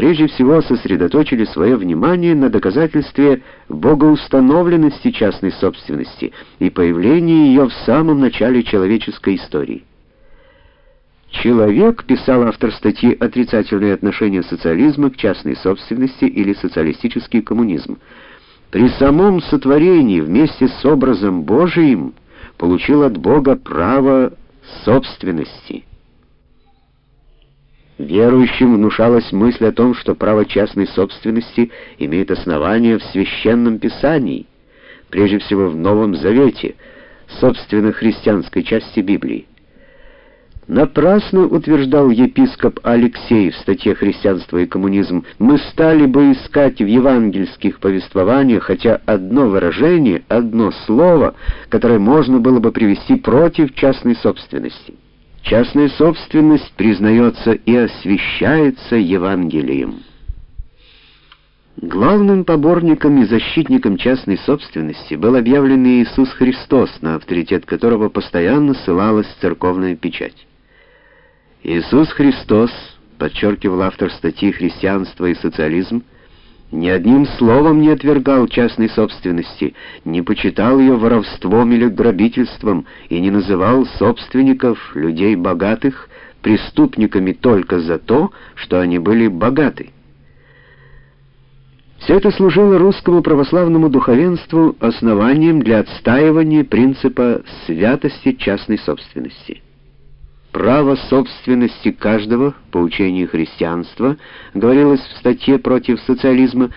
прежде всего сосредоточили свое внимание на доказательстве богоустановленности частной собственности и появлении ее в самом начале человеческой истории. Человек, писал автор статьи «Отрицательное отношение социализма к частной собственности или социалистический коммунизм», при самом сотворении вместе с образом Божиим получил от Бога право собственности. Верующим внушалась мысль о том, что право частной собственности имеет основание в священном писании, прежде всего в Новом Завете, собственно христианской части Библии. Напрасно утверждал епископ Алексей в статье «Христианство и коммунизм», мы стали бы искать в евангельских повествованиях хотя одно выражение, одно слово, которое можно было бы привести против частной собственности. Частная собственность признается и освящается Евангелием. Главным поборником и защитником частной собственности был объявлен Иисус Христос, на авторитет которого постоянно ссылалась церковная печать. Иисус Христос, подчеркивал автор статьи «Христианство и социализм», ни одним словом не отвергал частной собственности, не почитал ее воровством или грабительством и не называл собственников, людей богатых, преступниками только за то, что они были богаты. Все это служило русскому православному духовенству основанием для отстаивания принципа святости частной собственности. Право собственности каждого, по учению христианства, говорилось в статье против социализма,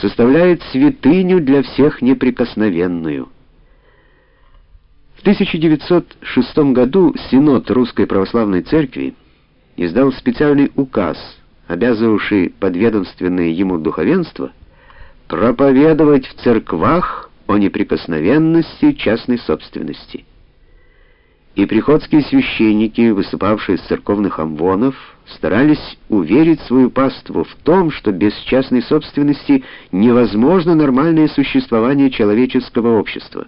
составляет святыню для всех неприкосновенную. В 1906 году Синод Русской Православной Церкви издал специальный указ, обязывавший подведомственное ему духовенство проповедовать в церквах о неприкосновенности частной собственности и приходские священники, выступавшие из церковных амвонов, старались уверить свою паству в том, что без частной собственности невозможно нормальное существование человеческого общества.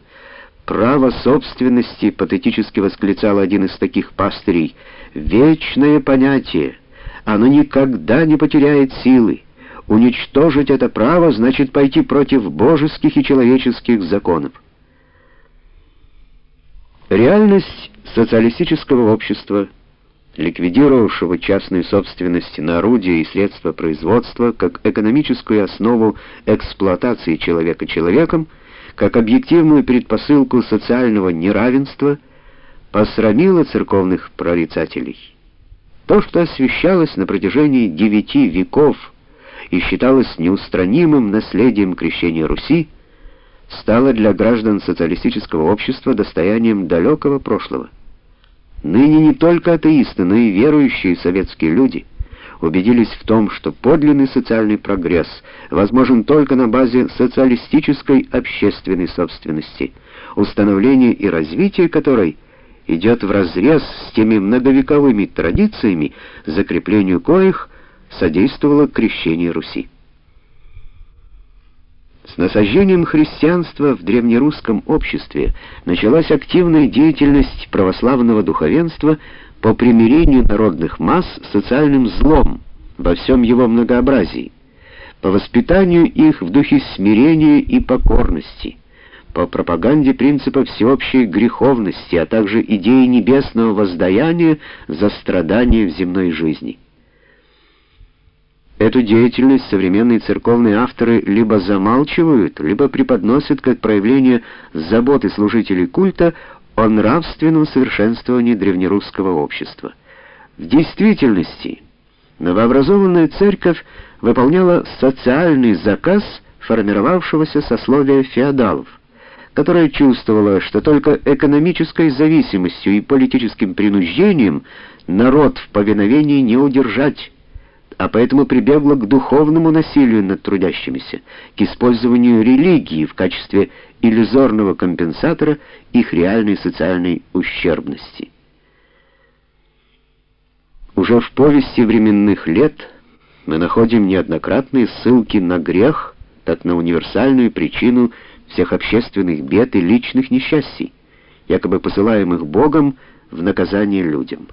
«Право собственности», — патетически восклицал один из таких пастырей, — «вечное понятие, оно никогда не потеряет силы. Уничтожить это право значит пойти против божеских и человеческих законов». Реальность социалистического общества, ликвидировавшего частную собственность на орудия и средства производства как экономическую основу эксплуатации человека человеком, как объективную предпосылку социального неравенства, посрамила церковных прорицателей. То, что освещалось на протяжении девяти веков и считалось неустранимым наследием крещения Руси, стало для граждан социалистического общества достоянием далекого прошлого. Ныне не только атеисты, но и верующие советские люди убедились в том, что подлинный социальный прогресс возможен только на базе социалистической общественной собственности, установление и развитие которой идет вразрез с теми многовековыми традициями, закреплению коих содействовало крещение Руси. Насаждением христианства в древнерусском обществе началась активная деятельность православного духовенства по примирению народных масс с социальным злом во всем его многообразии, по воспитанию их в духе смирения и покорности, по пропаганде принципа всеобщей греховности, а также идеи небесного воздаяния за страдания в земной жизни. Эту деятельность современные церковные авторы либо замалчивают, либо преподносят как проявление заботы служителей культа о нравственном совершенствовании древнерусского общества. В действительности новообразованная церковь выполняла социальный заказ формировавшегося сословия феодалов, которое чувствовало, что только экономической зависимостью и политическим принуждением народ в повиновении не удержать, а поэтому прибегла к духовному насилию над трудящимися, к использованию религии в качестве иллюзорного компенсатора их реальной социальной ущербности. Уже в повести временных лет мы находим неоднократные ссылки на грех, как на универсальную причину всех общественных бед и личных несчастий, якобы посылаемых Богом в наказание людям.